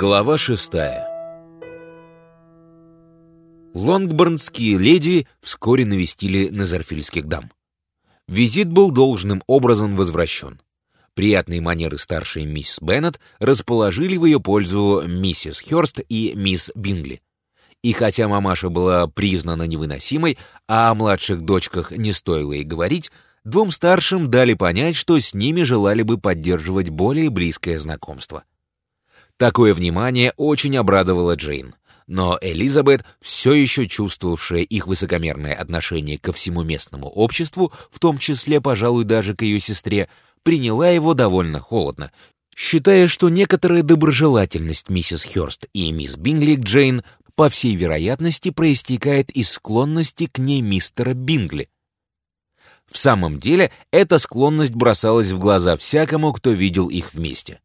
Глава шестая Лонгборнские леди вскоре навестили Назарфильских дам. Визит был должным образом возвращен. Приятные манеры старшей мисс Беннет расположили в ее пользу миссис Хёрст и мисс Бингли. И хотя мамаша была признана невыносимой, а о младших дочках не стоило и говорить, двум старшим дали понять, что с ними желали бы поддерживать более близкое знакомство. Такое внимание очень обрадовало Джейн. Но Элизабет, все еще чувствовавшая их высокомерное отношение ко всему местному обществу, в том числе, пожалуй, даже к ее сестре, приняла его довольно холодно, считая, что некоторая доброжелательность миссис Хёрст и мисс Бингли к Джейн, по всей вероятности, проистекает из склонности к ней мистера Бингли. В самом деле, эта склонность бросалась в глаза всякому, кто видел их вместе.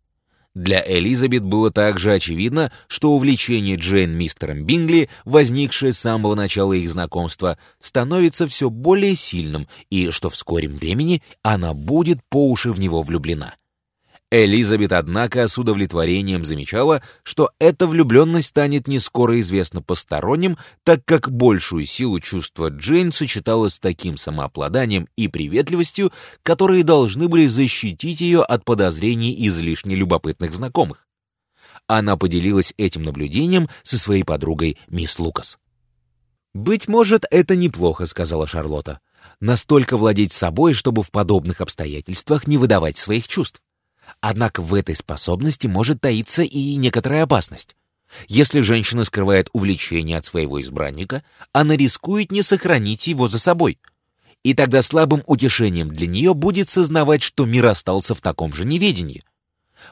Для Элизабет было также очевидно, что увлечение Джейн мистером Бингли, возникшее с самого начала их знакомства, становится все более сильным и что в скором времени она будет по уши в него влюблена. Элизабет, однако, с удовлетворением замечала, что эта влюбленность станет не скоро известна посторонним, так как большую силу чувства Джейн сочетала с таким самообладанием и приветливостью, которые должны были защитить ее от подозрений излишне любопытных знакомых. Она поделилась этим наблюдением со своей подругой мисс Лукас. «Быть может, это неплохо», — сказала Шарлотта. «Настолько владеть собой, чтобы в подобных обстоятельствах не выдавать своих чувств. Однако в этой способности может таиться и некоторая опасность. Если женщина скрывает увлечение от своего избранника, она рискует не сохранить его за собой. И тогда слабым утешением для нее будет сознавать, что мир остался в таком же неведении.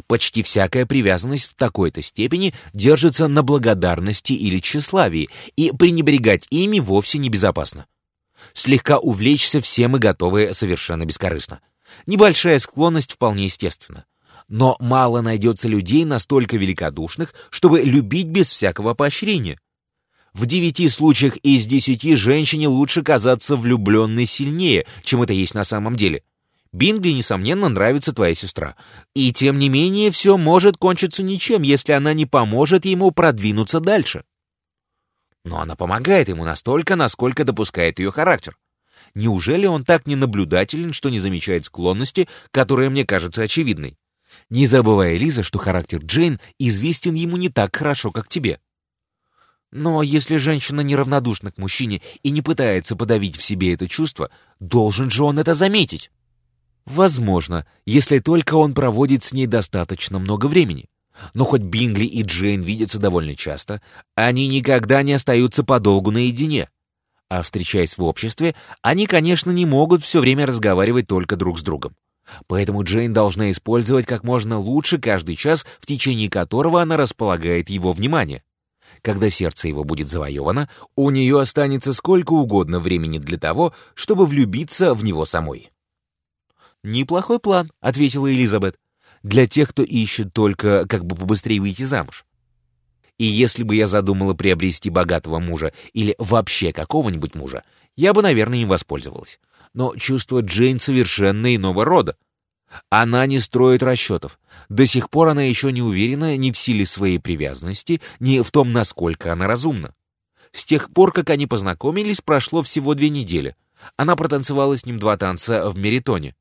Почти всякая привязанность в такой-то степени держится на благодарности или тщеславии, и пренебрегать ими вовсе небезопасно. Слегка увлечься всем и готовы совершенно бескорыстно. Небольшая склонность вполне естественна. Но мало найдется людей настолько великодушных, чтобы любить без всякого поощрения. В девяти случаях из десяти женщине лучше казаться влюбленной сильнее, чем это есть на самом деле. Бингли, несомненно, нравится твоя сестра. И тем не менее, все может кончиться ничем, если она не поможет ему продвинуться дальше. Но она помогает ему настолько, насколько допускает ее характер. Неужели он так ненаблюдателен, что не замечает склонности, которая мне кажется очевидной? Не забывая, Лиза, что характер Джейн известен ему не так хорошо, как тебе. Но если женщина неравнодушна к мужчине и не пытается подавить в себе это чувство, должен же он это заметить. Возможно, если только он проводит с ней достаточно много времени. Но хоть Бингли и Джейн видятся довольно часто, они никогда не остаются подолгу наедине. А встречаясь в обществе, они, конечно, не могут все время разговаривать только друг с другом. Поэтому Джейн должна использовать как можно лучше каждый час, в течение которого она располагает его внимание. Когда сердце его будет завоевано, у нее останется сколько угодно времени для того, чтобы влюбиться в него самой. «Неплохой план», — ответила Элизабет, «для тех, кто ищет только как бы побыстрее выйти замуж. И если бы я задумала приобрести богатого мужа или вообще какого-нибудь мужа, я бы, наверное, им воспользовалась. Но чувство Джейн совершенно иного рода. Она не строит расчетов. До сих пор она еще не уверена ни в силе своей привязанности, ни в том, насколько она разумна. С тех пор, как они познакомились, прошло всего две недели. Она протанцевала с ним два танца в Меритоне.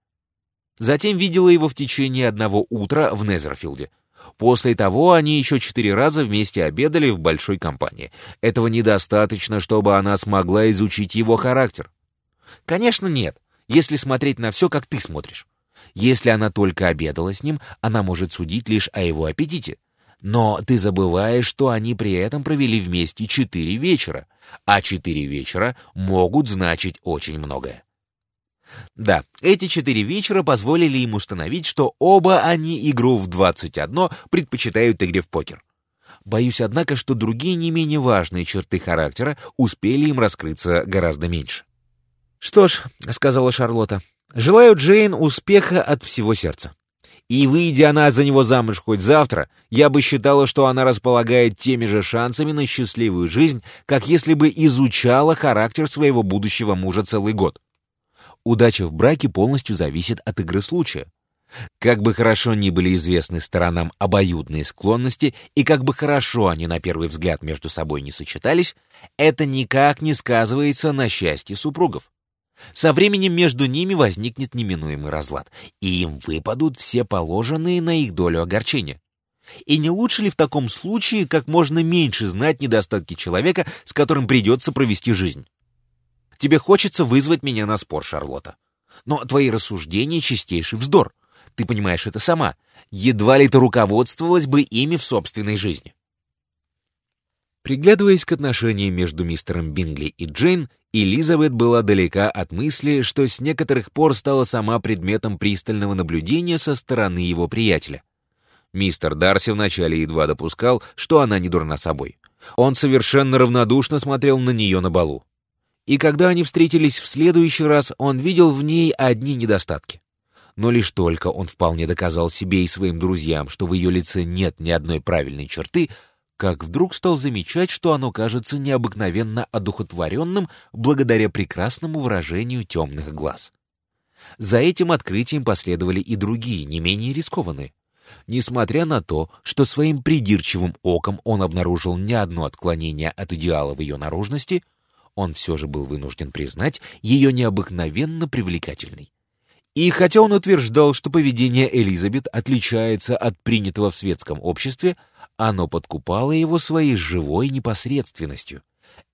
Затем видела его в течение одного утра в Незерфилде. После того они еще четыре раза вместе обедали в большой компании. Этого недостаточно, чтобы она смогла изучить его характер. Конечно, нет, если смотреть на все, как ты смотришь. Если она только обедала с ним, она может судить лишь о его аппетите. Но ты забываешь, что они при этом провели вместе четыре вечера, а четыре вечера могут значить очень многое. Да, эти четыре вечера позволили им установить, что оба они игру в 21 предпочитают игре в покер. Боюсь, однако, что другие не менее важные черты характера успели им раскрыться гораздо меньше. «Что ж», — сказала Шарлотта, — «желаю Джейн успеха от всего сердца. И выйдя она за него замуж хоть завтра, я бы считала, что она располагает теми же шансами на счастливую жизнь, как если бы изучала характер своего будущего мужа целый год. Удача в браке полностью зависит от игры случая. Как бы хорошо ни были известны сторонам обоюдные склонности, и как бы хорошо они на первый взгляд между собой не сочетались, это никак не сказывается на счастье супругов. Со временем между ними возникнет неминуемый разлад, и им выпадут все положенные на их долю огорчения. И не лучше ли в таком случае как можно меньше знать недостатки человека, с которым придется провести жизнь? Тебе хочется вызвать меня на спор, Шарлотта. Но твои рассуждения — чистейший вздор. Ты понимаешь это сама. Едва ли ты руководствовалась бы ими в собственной жизни. Приглядываясь к отношениям между мистером Бингли и Джейн, Элизабет была далека от мысли, что с некоторых пор стала сама предметом пристального наблюдения со стороны его приятеля. Мистер Дарси вначале едва допускал, что она не дурна собой. Он совершенно равнодушно смотрел на нее на балу. И когда они встретились в следующий раз, он видел в ней одни недостатки. Но лишь только он вполне доказал себе и своим друзьям, что в ее лице нет ни одной правильной черты, как вдруг стал замечать, что оно кажется необыкновенно одухотворенным благодаря прекрасному выражению темных глаз. За этим открытием последовали и другие, не менее рискованные. Несмотря на то, что своим придирчивым оком он обнаружил не одно отклонение от идеала в ее наружности, он все же был вынужден признать ее необыкновенно привлекательной. И хотя он утверждал, что поведение Элизабет отличается от принятого в светском обществе, оно подкупало его своей живой непосредственностью.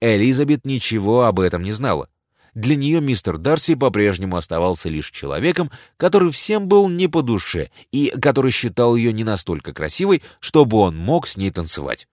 Элизабет ничего об этом не знала. Для нее мистер Дарси по-прежнему оставался лишь человеком, который всем был не по душе и который считал ее не настолько красивой, чтобы он мог с ней танцевать.